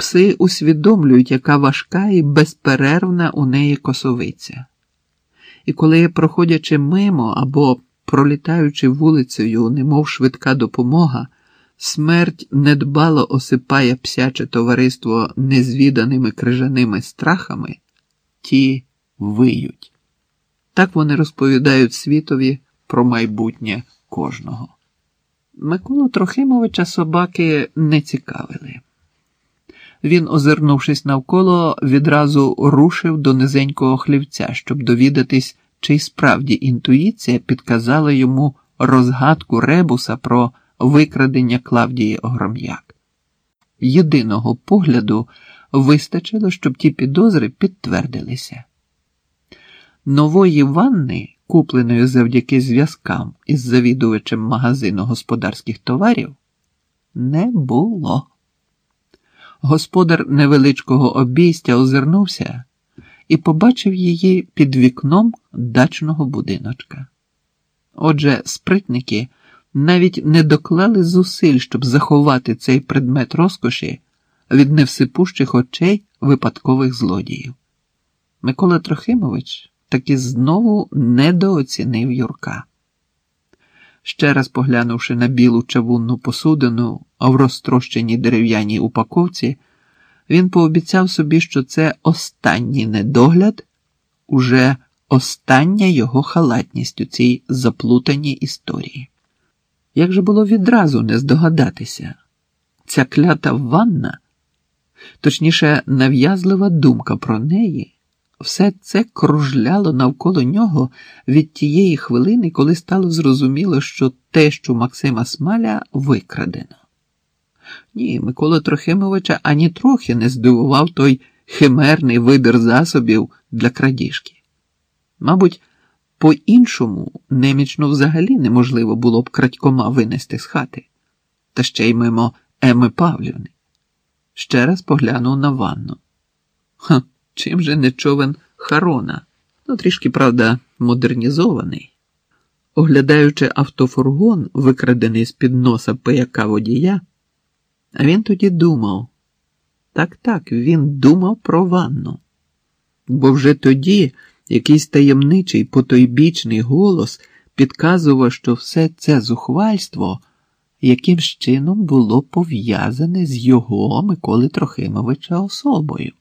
Пси усвідомлюють, яка важка і безперервна у неї косовиця. І коли, проходячи мимо або пролітаючи вулицею, немов швидка допомога, смерть недбало осипає псяче товариство незвіданими крижаними страхами, ті виють. Так вони розповідають світові про майбутнє кожного. Миколу Трохимовича собаки не цікавили. Він, озирнувшись навколо, відразу рушив до низенького хлівця, щоб довідатись, чи справді інтуїція підказала йому розгадку ребуса про викрадення Клавдії Огром'як. Єдиного погляду вистачило, щоб ті підозри підтвердилися. Нової ванни, купленої завдяки зв'язкам із завідувачем магазину господарських товарів, не було. Господар невеличкого обійстя озирнувся і побачив її під вікном дачного будиночка. Отже, спритники навіть не доклали зусиль, щоб заховати цей предмет розкоші від невсипущих очей випадкових злодіїв. Микола Трохимович таки знову недооцінив Юрка. Ще раз поглянувши на білу чавунну посудину, в розтрощеній дерев'яній упаковці, він пообіцяв собі, що це останній недогляд, уже остання його халатність у цій заплутаній історії. Як же було відразу не здогадатися, ця клята ванна, точніше, нав'язлива думка про неї, все це кружляло навколо нього від тієї хвилини, коли стало зрозуміло, що те, що Максима Смаля викрадено. Ні, Микола Трохимовича ані трохи не здивував той химерний вибір засобів для крадіжки. Мабуть, по-іншому немічно взагалі неможливо було б крадькома винести з хати, та ще й мимо Еми Павлівни. Ще раз поглянув на ванну. Ха, чим же не човен Харона, ну трішки, правда, модернізований. Оглядаючи автофургон, викрадений з під носа пияка водія, він тоді думав. Так, так, він думав про ванну. Бо вже тоді якийсь таємничий потойбічний голос підказував, що все це зухвальство якимсь чином було пов'язане з його Миколи Трохимовича особою.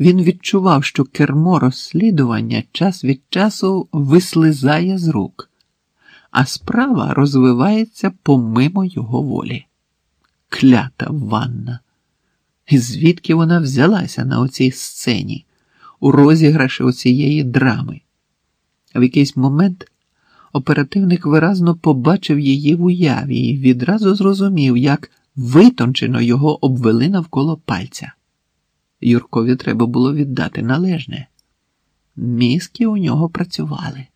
Він відчував, що кермо розслідування час від часу вислизає з рук, а справа розвивається помимо його волі. Клята ванна. І звідки вона взялася на оцій сцені, у розіграші оцієї драми? В якийсь момент оперативник виразно побачив її в уяві і відразу зрозумів, як витончено його обвели навколо пальця. Юркові треба було віддати належне. Мізки у нього працювали.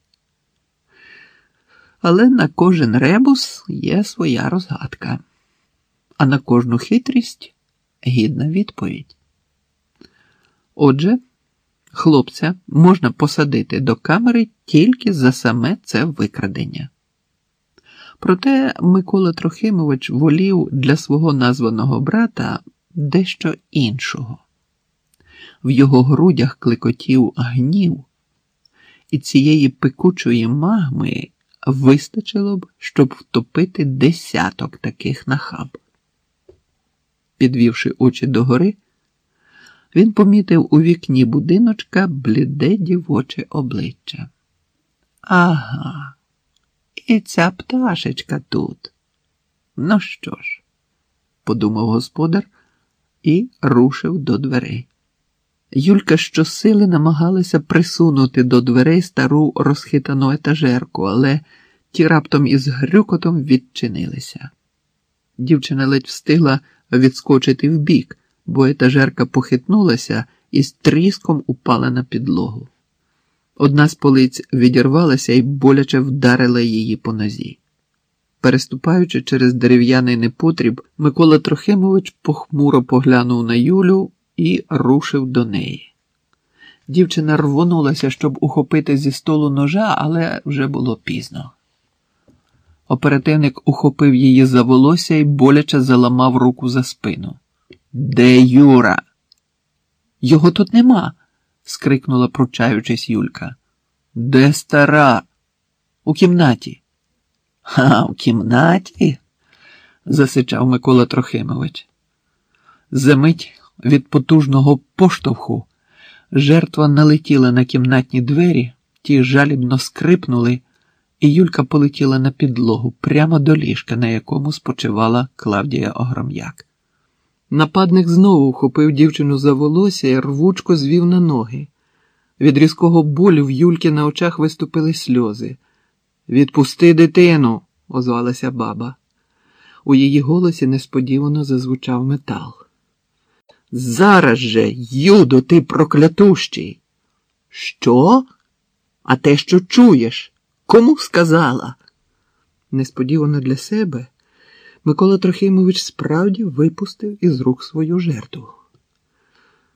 Але на кожен ребус є своя розгадка, а на кожну хитрість гідна відповідь. Отже, хлопця можна посадити до камери тільки за саме це викрадення. Проте Микола Трохимович волів для свого названого брата дещо іншого в його грудях клекотів гнів, і цієї пекучої магми вистачило б, щоб втопити десяток таких нахаб. Підвівши очі догори, він помітив у вікні будиночка бліде дівоче обличчя. Ага, і ця пташечка тут. Ну що ж, подумав господар і рушив до дверей. Юлька щосили намагалася присунути до дверей стару розхитану етажерку, але ті раптом із грюкотом відчинилися. Дівчина ледь встигла відскочити вбік, бо етажерка похитнулася і з тріском упала на підлогу. Одна з полиць відірвалася і боляче вдарила її по нозі. Переступаючи через дерев'яний непотріб, Микола Трохимович похмуро поглянув на Юлю і рушив до неї. Дівчина рвонулася, щоб ухопити зі столу ножа, але вже було пізно. Оперативник ухопив її за волосся і боляче заламав руку за спину. Де Юра? Його тут нема, скрикнула, пручаючись Юлька. Де стара? У кімнаті. А, у кімнаті? засичав Микола Трохимович. Замить від потужного поштовху жертва налетіла на кімнатні двері, ті жалібно скрипнули, і Юлька полетіла на підлогу прямо до ліжка, на якому спочивала Клавдія Огром'як. Нападник знову вхопив дівчину за волосся і рвучко звів на ноги. Від різкого болю в Юльки на очах виступили сльози. Відпусти дитину, озвалася баба. У її голосі несподівано зазвучав метал. Зараз же, Юдо, ти проклятущий. Що? А те, що чуєш? Кому сказала? Несподівано для себе Микола Трохимович справді випустив із рук свою жертву.